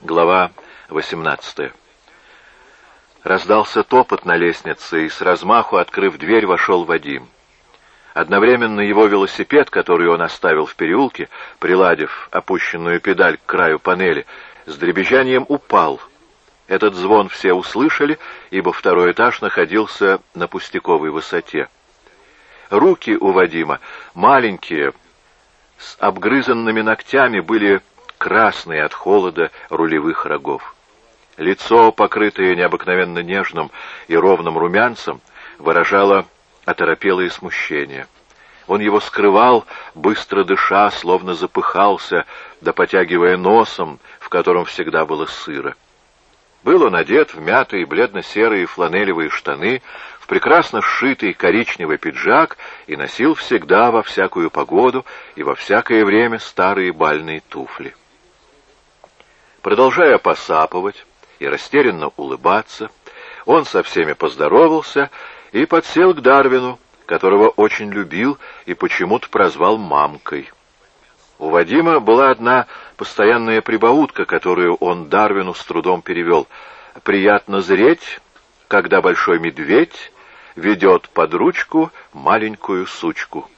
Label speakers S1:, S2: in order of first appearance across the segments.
S1: Глава 18 Раздался топот на лестнице, и с размаху, открыв дверь, вошел Вадим. Одновременно его велосипед, который он оставил в переулке, приладив опущенную педаль к краю панели, с дребезжанием упал. Этот звон все услышали, ибо второй этаж находился на пустяковой высоте. Руки у Вадима, маленькие, с обгрызанными ногтями, были красные от холода рулевых рогов. Лицо, покрытое необыкновенно нежным и ровным румянцем, выражало оторопелое смущение. Он его скрывал, быстро дыша, словно запыхался, да потягивая носом, в котором всегда было сыро. Был он одет в мятые бледно-серые фланелевые штаны, в прекрасно сшитый коричневый пиджак и носил всегда во всякую погоду и во всякое время старые бальные туфли. Продолжая посапывать и растерянно улыбаться, он со всеми поздоровался и подсел к Дарвину, которого очень любил и почему-то прозвал мамкой. У Вадима была одна постоянная прибаутка, которую он Дарвину с трудом перевел. «Приятно зреть, когда большой медведь ведет под ручку маленькую сучку».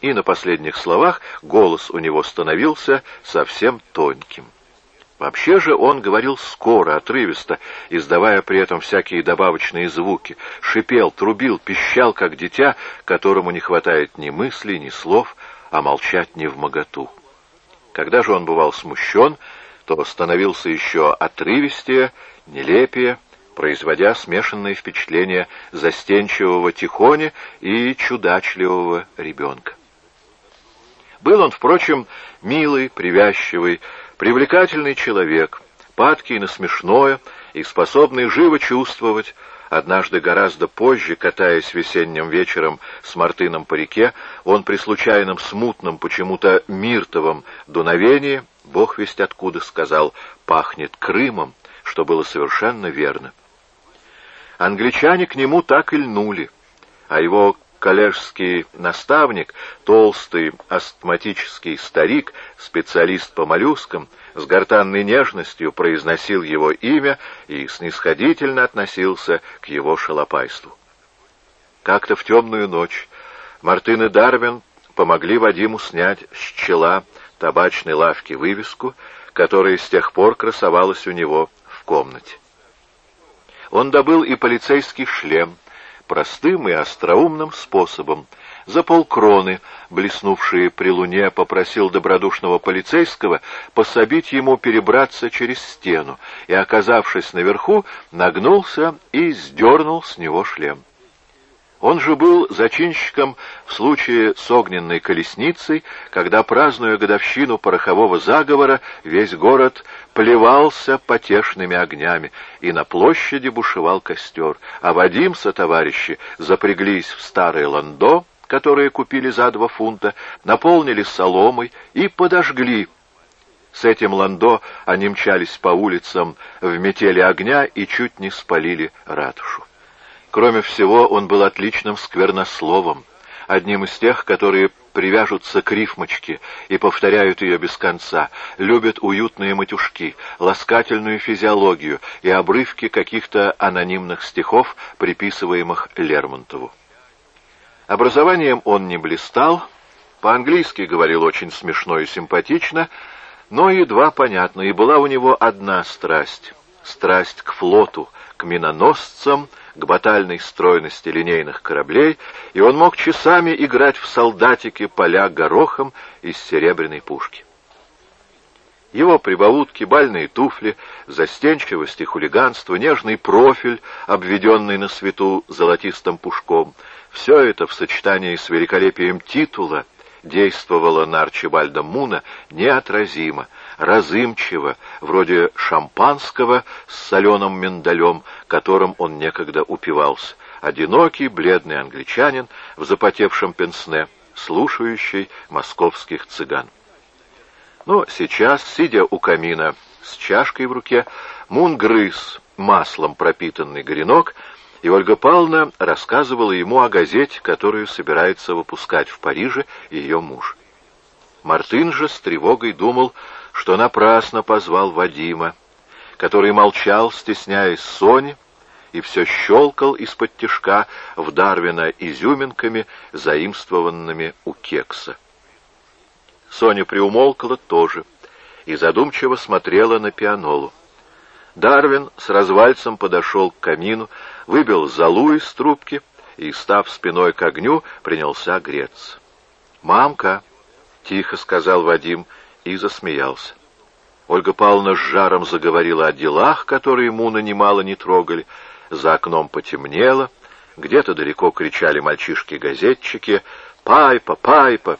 S1: И на последних словах голос у него становился совсем тонким. Вообще же он говорил скоро, отрывисто, издавая при этом всякие добавочные звуки, шипел, трубил, пищал, как дитя, которому не хватает ни мыслей, ни слов, а молчать не в моготу. Когда же он бывал смущен, то становился еще отрывистее, нелепее, производя смешанные впечатления застенчивого тихоня и чудачливого ребенка. Был он, впрочем, милый, привязчивый, Привлекательный человек, падкий на смешное и способный живо чувствовать, Однажды, гораздо позже, катаясь весенним вечером с Мартыном по реке, он при случайном смутном, почему-то миртовом дуновении, бог весть откуда сказал, пахнет Крымом, что было совершенно верно. Англичане к нему так и льнули, а его коллежский наставник, толстый астматический старик, специалист по моллюскам, с гортанной нежностью произносил его имя и снисходительно относился к его шалопайству. Как-то в темную ночь Мартын и Дарвин помогли Вадиму снять с чела табачной лавки вывеску, которая с тех пор красовалась у него в комнате. Он добыл и полицейский шлем, простым и остроумным способом. За полкроны, блеснувшие при луне, попросил добродушного полицейского пособить ему перебраться через стену, и, оказавшись наверху, нагнулся и сдернул с него шлем. Он же был зачинщиком в случае с огненной колесницей, когда, празднуя годовщину порохового заговора, весь город плевался потешными огнями, и на площади бушевал костер, а Вадим со товарищи запряглись в старое ландо, которое купили за два фунта, наполнили соломой и подожгли. С этим ландо они мчались по улицам в метели огня и чуть не спалили ратушу. Кроме всего, он был отличным сквернословом, одним из тех, которые привяжутся к рифмочке и повторяют ее без конца, любят уютные матюшки, ласкательную физиологию и обрывки каких-то анонимных стихов, приписываемых Лермонтову. Образованием он не блистал, по-английски говорил очень смешно и симпатично, но едва понятно, и была у него одна страсть — страсть к флоту, к миноносцам — к батальной стройности линейных кораблей, и он мог часами играть в солдатики поля горохом из серебряной пушки. Его прибаутки, бальные туфли, застенчивость и хулиганство, нежный профиль, обведенный на свету золотистым пушком — все это в сочетании с великолепием титула действовало на Арчибальда Муна неотразимо — разымчиво, вроде шампанского с соленым миндалем, которым он некогда упивался. Одинокий, бледный англичанин в запотевшем пенсне, слушающий московских цыган. Но сейчас, сидя у камина с чашкой в руке, Мун грыз маслом пропитанный горенок, и Ольга Павловна рассказывала ему о газете, которую собирается выпускать в Париже ее муж. Мартын же с тревогой думал, что напрасно позвал Вадима, который молчал, стесняясь Сони, и все щелкал из-под тишка в Дарвина изюминками, заимствованными у кекса. Соня приумолкла тоже и задумчиво смотрела на пианолу. Дарвин с развальцем подошел к камину, выбил золу из трубки и, став спиной к огню, принялся греться. «Мамка!» — тихо сказал Вадим и засмеялся. Ольга Павловна с жаром заговорила о делах, которые Муна немало не трогали. За окном потемнело, где-то далеко кричали мальчишки-газетчики «Пайпа! Пайпа!»